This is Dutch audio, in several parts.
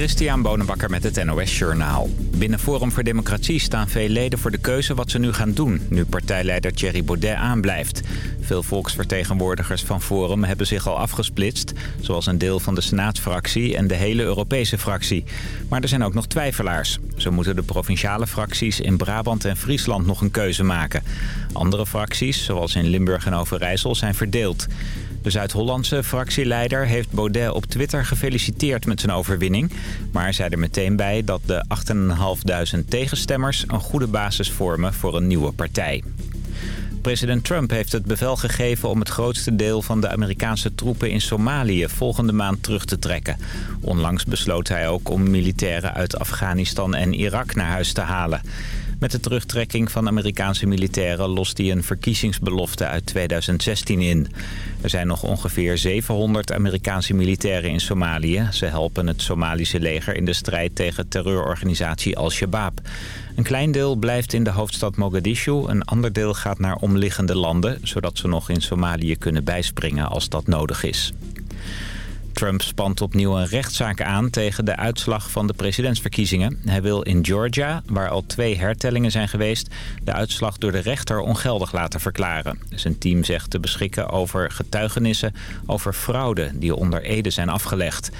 Christian Bonenbakker met het NOS Journaal. Binnen Forum voor Democratie staan veel leden voor de keuze wat ze nu gaan doen... nu partijleider Thierry Baudet aanblijft. Veel volksvertegenwoordigers van Forum hebben zich al afgesplitst... zoals een deel van de Senaatsfractie en de hele Europese fractie. Maar er zijn ook nog twijfelaars. Zo moeten de provinciale fracties in Brabant en Friesland nog een keuze maken. Andere fracties, zoals in Limburg en Overijssel, zijn verdeeld. De Zuid-Hollandse fractieleider heeft Baudet op Twitter gefeliciteerd met zijn overwinning. Maar zei er meteen bij dat de 8.500 tegenstemmers een goede basis vormen voor een nieuwe partij. President Trump heeft het bevel gegeven om het grootste deel van de Amerikaanse troepen in Somalië volgende maand terug te trekken. Onlangs besloot hij ook om militairen uit Afghanistan en Irak naar huis te halen. Met de terugtrekking van Amerikaanse militairen lost hij een verkiezingsbelofte uit 2016 in. Er zijn nog ongeveer 700 Amerikaanse militairen in Somalië. Ze helpen het Somalische leger in de strijd tegen terreurorganisatie Al-Shabaab. Een klein deel blijft in de hoofdstad Mogadishu. Een ander deel gaat naar omliggende landen... zodat ze nog in Somalië kunnen bijspringen als dat nodig is. Trump spant opnieuw een rechtszaak aan tegen de uitslag van de presidentsverkiezingen. Hij wil in Georgia, waar al twee hertellingen zijn geweest... de uitslag door de rechter ongeldig laten verklaren. Zijn team zegt te beschikken over getuigenissen over fraude... die onder Ede zijn afgelegd.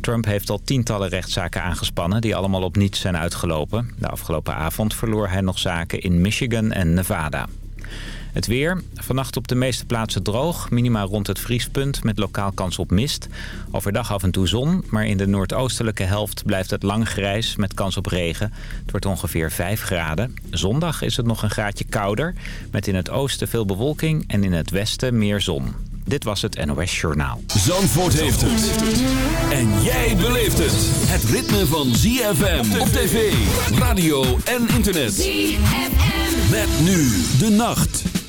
Trump heeft al tientallen rechtszaken aangespannen... die allemaal op niets zijn uitgelopen. De afgelopen avond verloor hij nog zaken in Michigan en Nevada. Het weer. Vannacht op de meeste plaatsen droog. Minima rond het vriespunt met lokaal kans op mist. Overdag af en toe zon. Maar in de noordoostelijke helft blijft het lang grijs met kans op regen. Het wordt ongeveer 5 graden. Zondag is het nog een graadje kouder. Met in het oosten veel bewolking en in het westen meer zon. Dit was het NOS Journaal. Zandvoort heeft het. En jij beleeft het. Het ritme van ZFM op tv, radio en internet. ZFM. Met nu de nacht.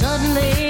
Suddenly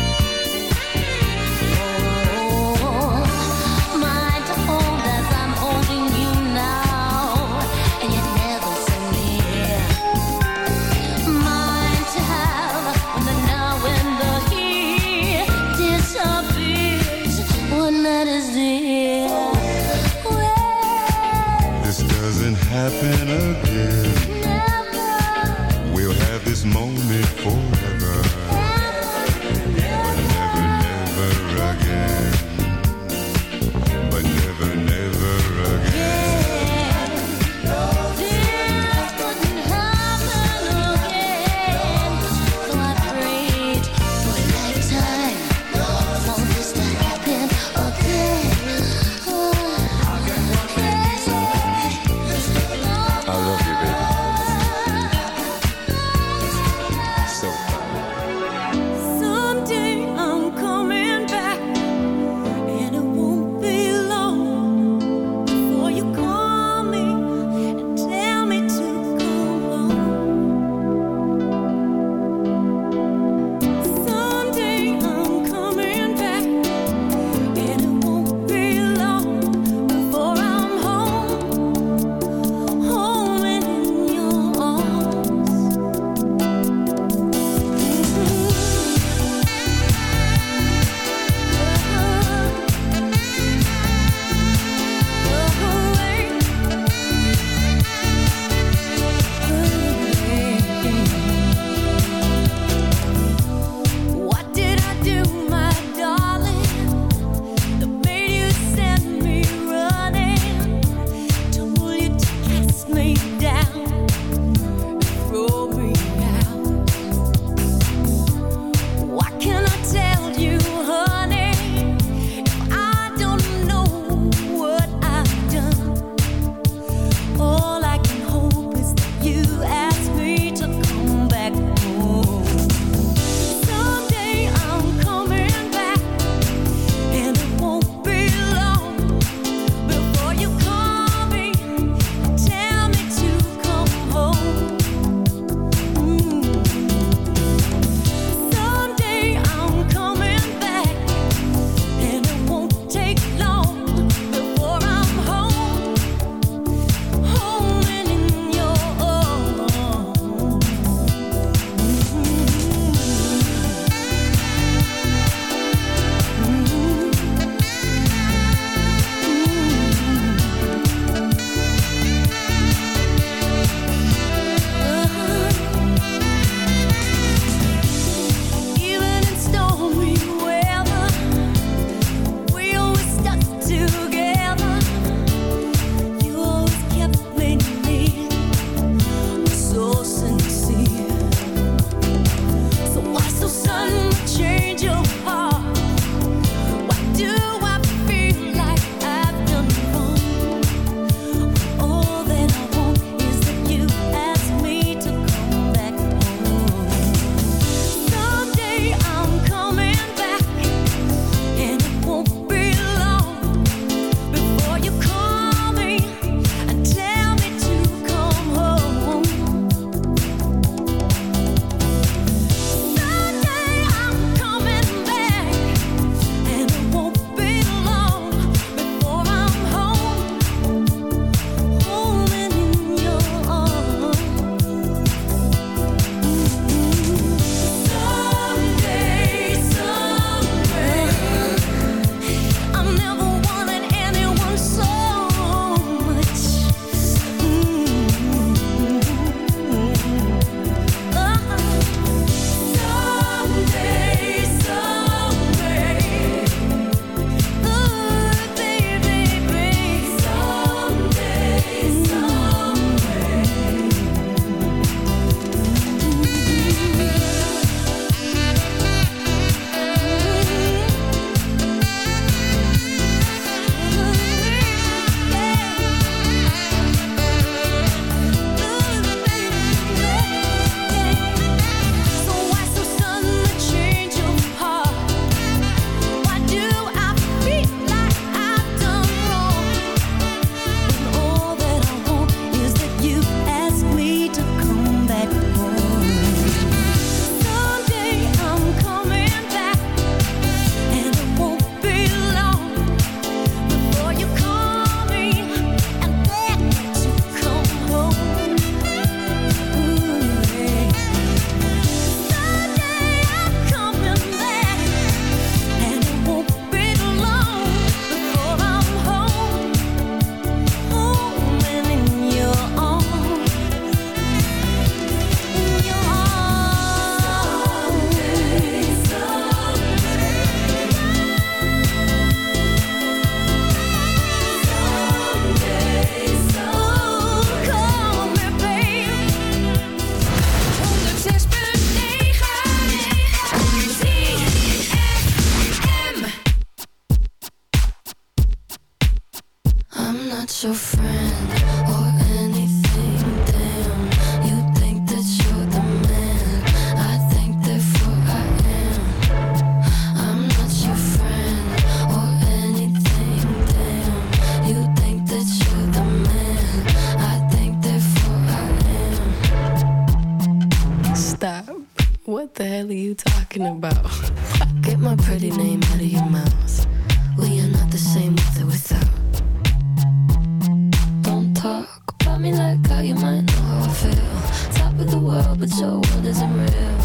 World, but your world isn't real.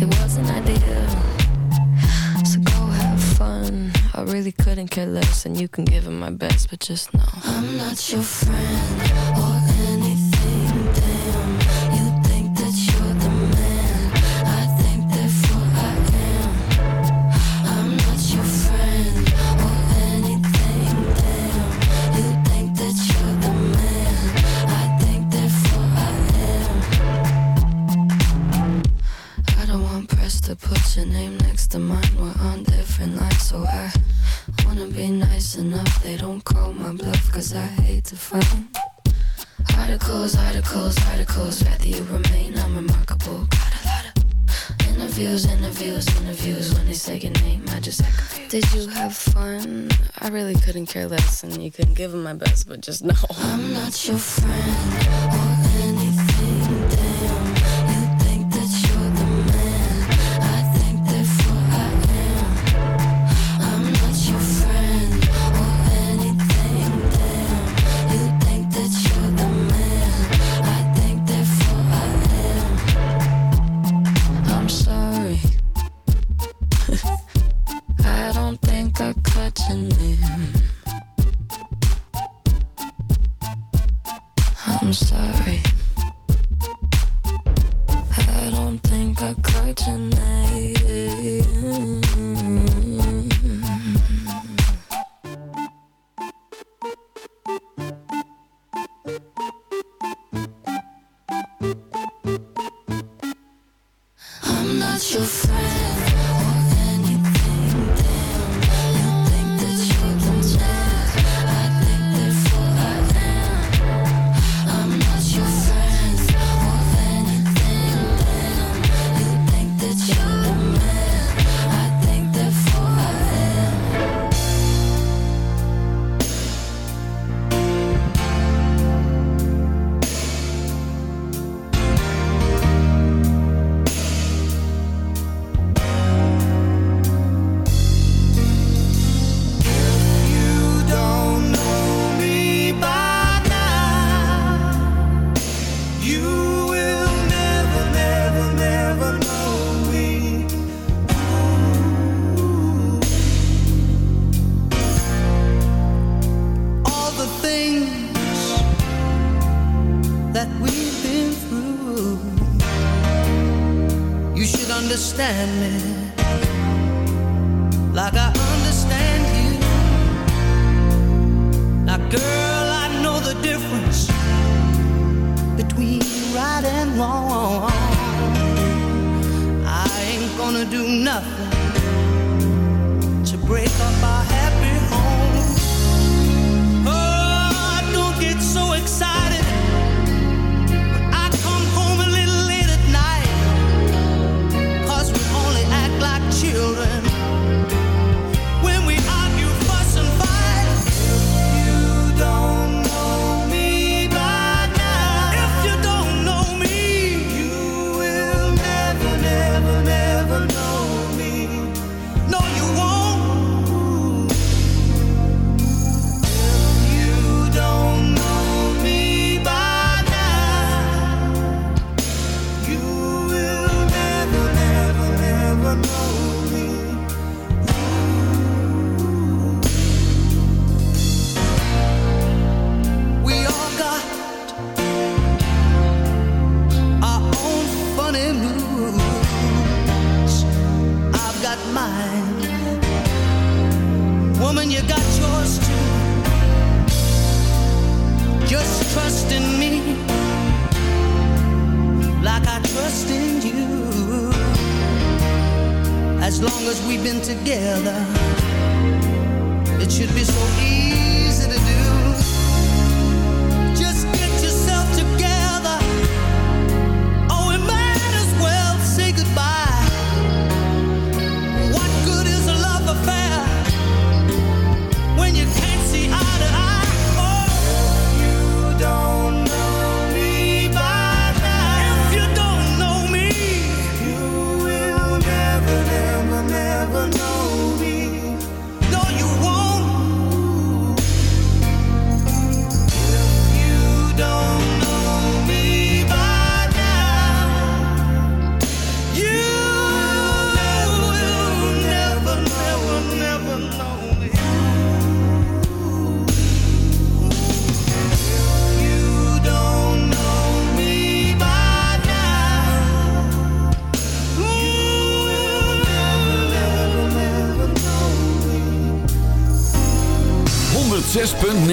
it wasn't ideal. So go have fun. I really couldn't care less, and you can give it my best, but just know I'm not your friend put your name next to mine. We're on different lines, so I wanna be nice enough. They don't call my bluff, cause I hate to find articles, articles, articles. Rather you remain unremarkable. Got a lot of interviews, interviews, interviews. When they say your name, I just act confused. Did you have fun? I really couldn't care less, and you couldn't give them my best, but just know I'm not your friend.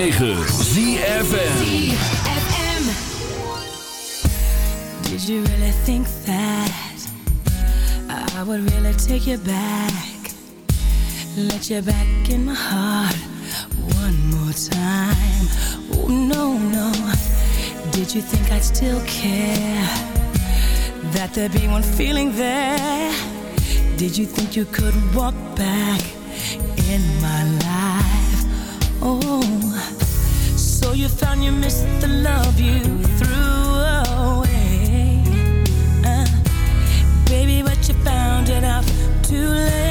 ZFM Did you really think that I would really take you back? Let you back in my heart One more time? Oh no, no. Did you think I'd still care That there'd be one feeling there? Did you think you could walk back in my life? Oh, you found you missed the love you threw away, uh, baby, but you found it out too late,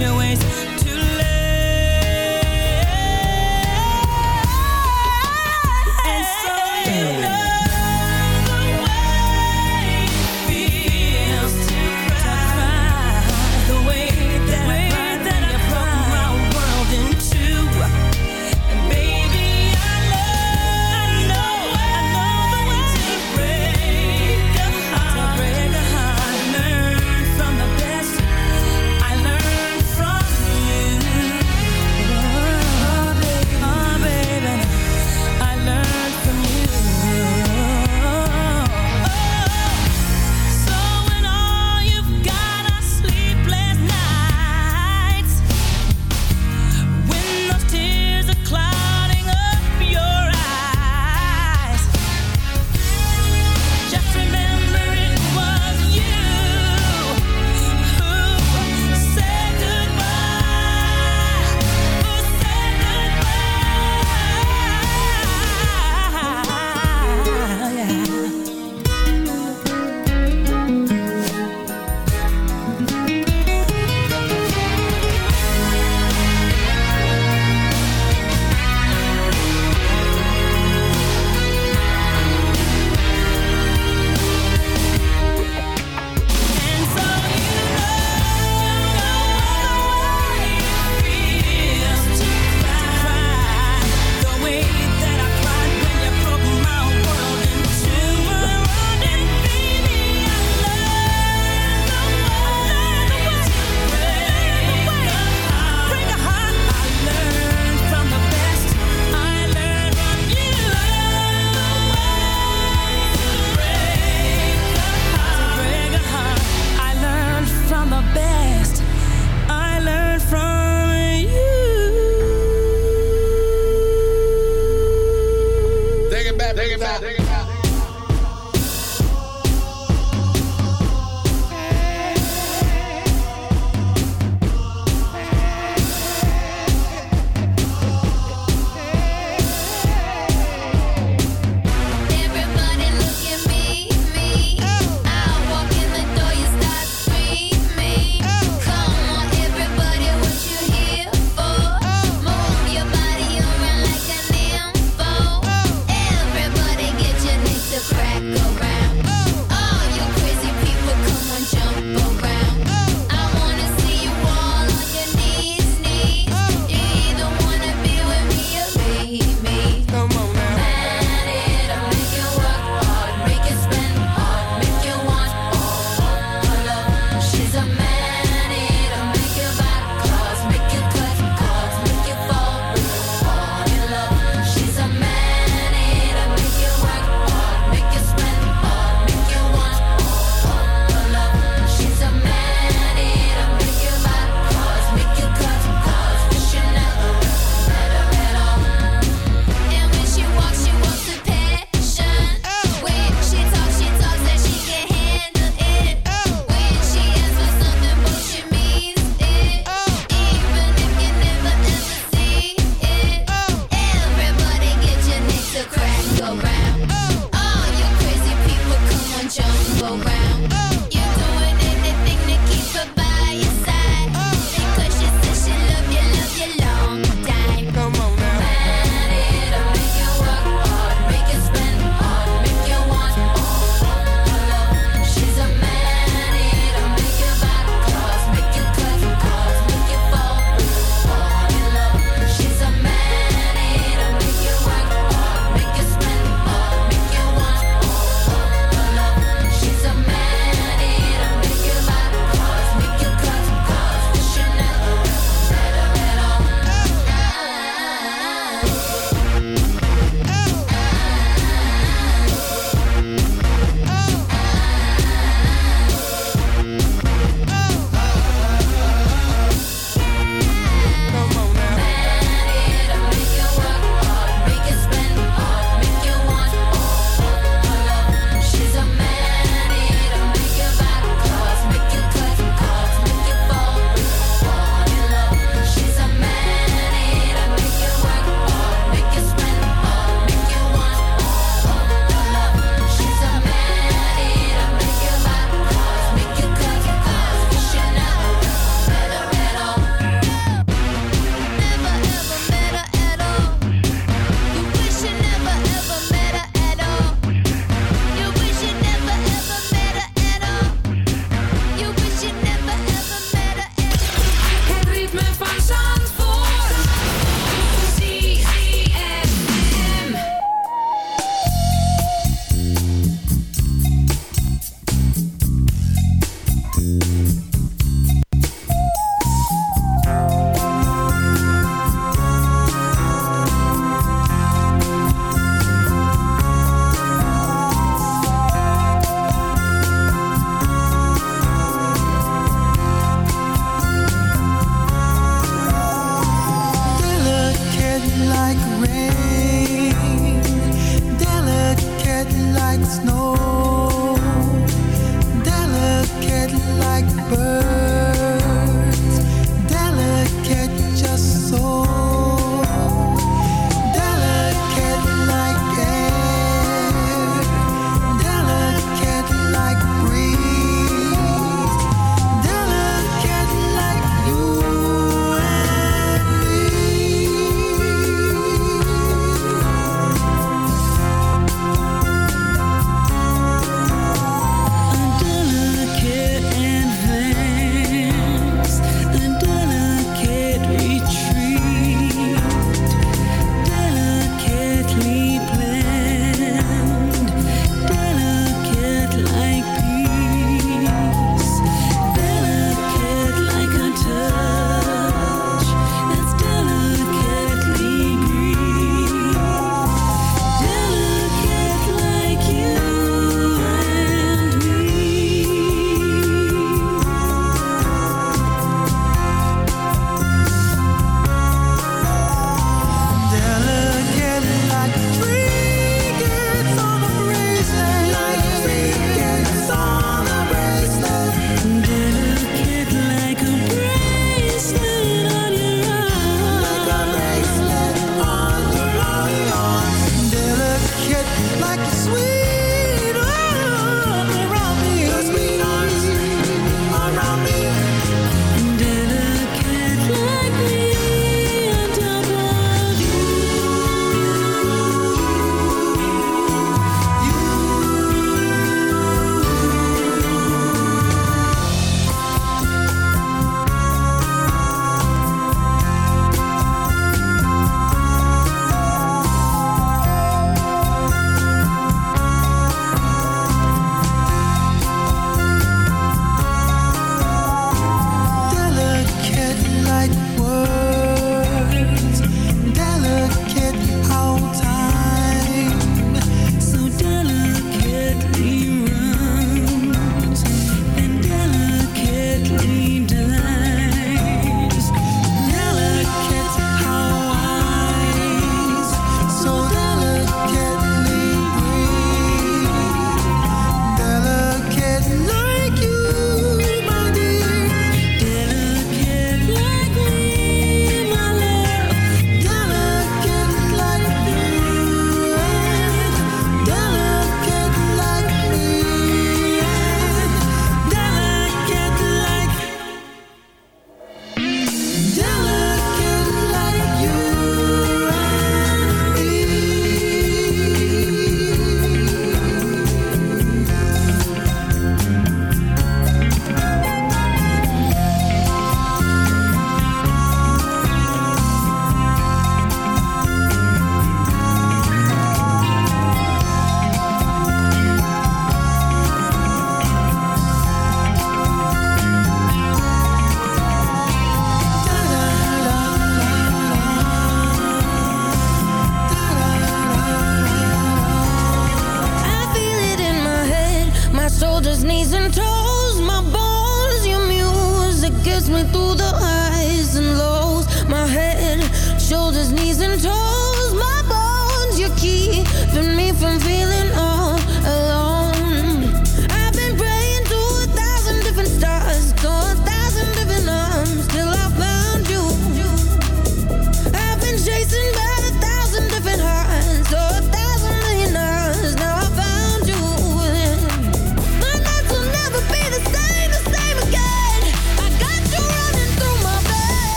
your ways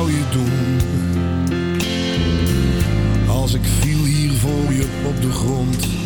zou je doen? Als ik viel hier voor je op de grond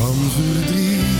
different